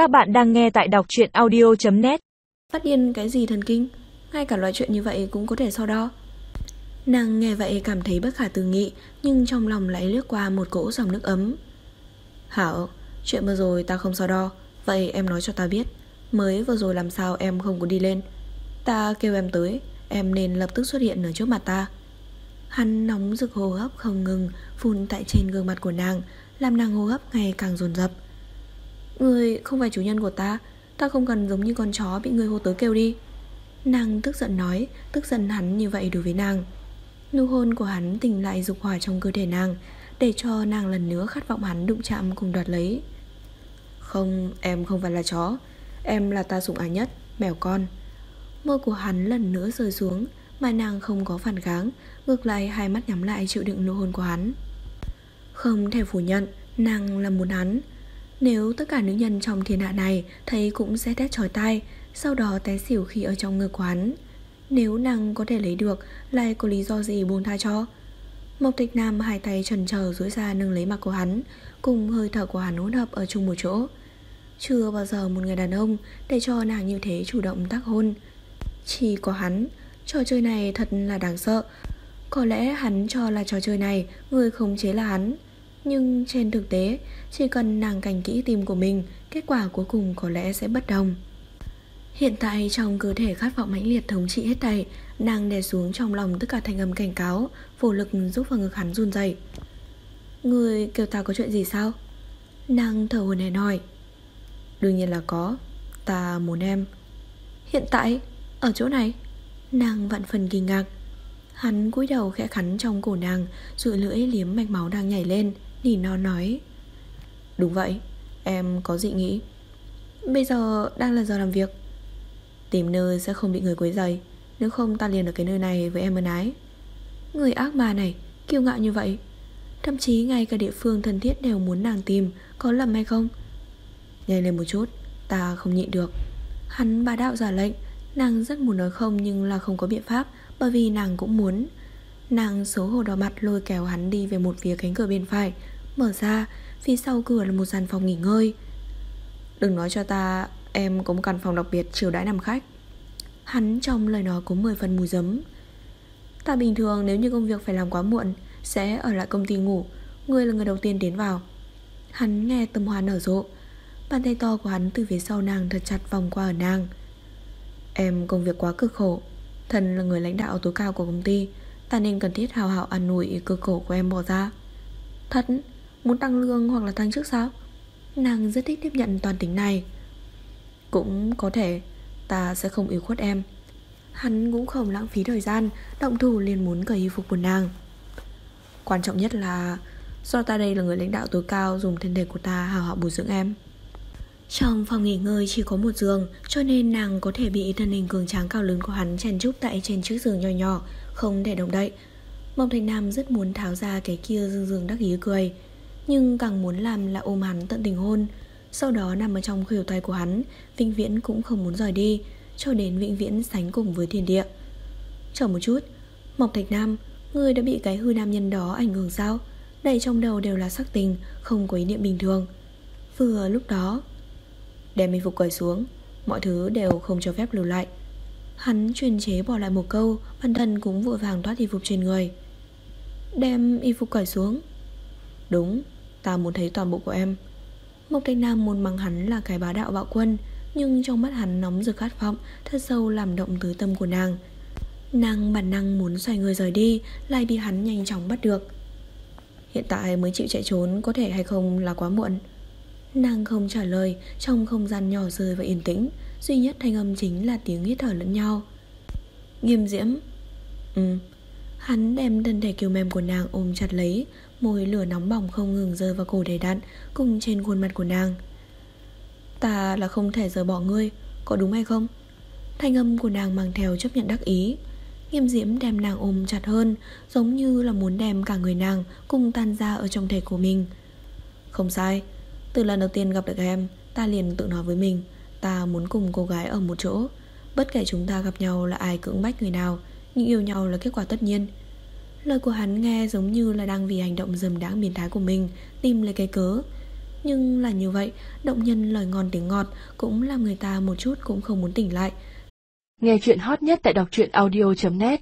Các bạn đang nghe tại đọc truyện audio.net Phát điên cái gì thần kinh? Ngay cả loại chuyện như vậy cũng có thể so đo. Nàng nghe vậy cảm thấy bất khả tư nghị, Nhưng trong lòng lại lướt qua một cỗ dòng nước ấm. Hảo, Chuyện vừa rồi ta không so đo, Vậy em nói cho ta biết. Mới vừa rồi làm sao em không có đi lên? Ta kêu em tới, Em nên lập tức xuất hiện ở trước mặt ta. Hắn nóng rực hô hấp không ngừng, Phun tại trên gương mặt của nàng, Làm nàng hô hấp ngày càng dồn dập. Người không phải chủ nhân của ta. Ta không cần giống như con chó bị người hô tới kêu đi. Nàng tức giận nói Tức giận hắn như vậy đối với nàng. Nụ hôn của hắn tỉnh lại dục hỏa trong cơ thể nàng Để cho nàng lần nữa khát vọng hắn đụng chạm cùng đoạt lấy. Không, em không phải là chó. Em là ta sủng ái nhất, mèo con. Môi của hắn lần nữa rơi xuống Mà nàng không có phản kháng Ngược lại hai mắt nhắm lại chịu đựng nụ hôn của hắn. Không thể phủ nhận Nàng là muốn hắn. Nếu tất cả nữ nhân trong thiên hạ này Thấy cũng sẽ tét trói tai, Sau đó té xỉu khi ở trong ngực quán. Nếu nàng có thể lấy được, Lại có lý do gì buông tha cho? Mộc tịch nam hai tay trần chờ duỗi ra nâng lấy mặt của hắn, Cùng hơi thở của hắn hỗn hợp ở chung một chỗ. Chưa bao giờ một người đàn ông Để cho nàng như thế chủ động tác hôn. Chỉ có hắn, Trò chơi này thật là đáng sợ. Có lẽ hắn cho là trò chơi này Người khống chế là hắn. Nhưng trên thực tế, Chỉ cần nàng cành kỹ tim của mình, Kết quả cuối cùng có lẽ sẽ bất đồng. Hiện tại trong cơ thể khát vọng mãnh liệt thống trị hết thảy, Nàng đè xuống trong lòng tất cả thanh âm cảnh cáo, Vô lực giúp vào ngực hắn run dậy Người kêu ta có chuyện gì sao? Nàng thở hồn hển hỏi. Đương nhiên là có, Ta muốn em. Hiện tại, Ở chỗ này, Nàng vặn phần kinh ngạc. Hắn cúi đầu khẽ khắn trong cổ nàng Rồi lưỡi liếm mạch máu đang nhảy lên. Nỉ non nói. Đúng vậy, Em có dị nghĩ Bây giờ đang là giờ làm việc. Tìm nơi sẽ không bị người quấy rầy, Nếu không ta liền ở cái nơi này với em ân ái. Người ác ma này, Kiêu ngạo như vậy. Thậm chí ngay cả địa phương thân thiết đều muốn nàng tìm, Có lầm hay không? Nhanh lên một chút, Ta không nhịn được. Hắn bà đạo giả lệnh, Nàng rất muốn nói không nhưng là không có biện pháp, Bởi vì nàng cũng muốn. Nàng xấu hổ đỏ mặt lôi kéo hắn đi về một phía cánh cửa bên phải. Mở ra, Phía sau cửa là một gian phòng nghỉ ngơi. Đừng nói cho ta, Em có một căn phòng đặc biệt chiều đãi nằm khách. Hắn trong lời nói có 10 phần mùi giấm Ta bình thường nếu như công việc phải làm quá muộn, Sẽ ở lại công ty ngủ. Ngươi là người đầu tiên tiến vào. Hắn nghe tâm hoa nở rộ. Bàn tay to của hắn từ phía sau nàng thật chặt vòng qua ở nàng. Em công việc quá cực khổ, Thần là người lãnh đạo tối cao của công ty. Ta nên cần thiết hào hào ăn nủi cơ cổ của em bỏ ra. Thật? Muốn tăng lương hoặc là tăng chức sao? Nàng rất thích tiếp nhận toàn tính này. Cũng có thể, Ta sẽ không yếu khuất em. Hắn cũng không lãng phí thời gian, Động thủ liền muốn cởi y phục của nàng. Quan trọng nhất là, Do ta đây là người lãnh đạo tối cao Dùng thân thể của ta hào hào bồi dưỡng em. Trong phòng nghỉ ngơi chỉ có một giường, Cho nên nàng có thể bị thân hình cường tráng cao lớn của hắn chèn chúc tại trên chiếc giường nhỏ nhỏ. Không thể động đậy. Mộng Thành Nam rất muốn tháo ra cái kia dương dương đắc ý cười, Nhưng càng muốn làm là ôm hắn tận tình hôn. Sau đó nằm ở trong khuỷu tay của hắn, Vĩnh viễn cũng không muốn rời đi, Cho đến vĩnh viễn sánh cùng với thiên địa. Chờ một chút, Mộc Thạch Nam, Ngươi đã bị cái hư nam nhân đó ảnh hưởng sao? Đầy trong đầu đều là sắc tình, Không có ý niệm bình thường. Vừa lúc đó, Đem mình phục cởi xuống, Mọi thứ đều không cho phép lưu lại. Hắn truyền chế bỏ lại một câu, Bản thân cũng vội vàng thoát y phục trên người. Đem y phục cởi xuống. Đúng, Ta muốn thấy toàn bộ của em. Mộc Thanh Nam muốn mắng hắn là cái bá đạo bạo quân, Nhưng trong mắt hắn nóng rực khát vọng, Thật sâu làm động tới tâm của nàng. Nàng bản năng muốn xoay người rời đi Lại bị hắn nhanh chóng bắt được. Hiện tại mới chịu chạy trốn Có thể hay không là quá muộn. Nàng không trả lời, Trong không gian nhỏ rơi và yên tĩnh Duy nhất thanh âm chính là tiếng hít thở lẫn nhau. Nghiêm diễm Ừ. Hắn đem thân thể kiều mềm của nàng ôm chặt lấy, Môi lửa nóng bỏng không ngừng rơi vào cổ đầy đặn, Cùng trên khuôn mặt của nàng. Ta là không thể rời bỏ ngươi, Có đúng hay không? Thanh âm của nàng mang theo chấp nhận đắc ý. Nghiêm diễm đem nàng ôm chặt hơn, Giống như là muốn đem cả người nàng Cùng tan ra ở trong thể của mình. Không sai, từ lần đầu tiên gặp được em, Ta liền tự nói với mình. Ta muốn cùng cô gái ở một chỗ. Bất kể chúng ta gặp nhau là ai cưỡng bách người nào, Nhưng yêu nhau là kết quả tất nhiên. Lời của hắn nghe giống như là đang vì hành động dầm đáng biến thái của mình Tìm lấy cái cớ. Nhưng là như vậy, Động nhân lời ngon tiếng ngọt Cũng làm người ta một chút cũng không muốn tỉnh lại. Nghe chuyện hot nhất tại đọc truyện audio.net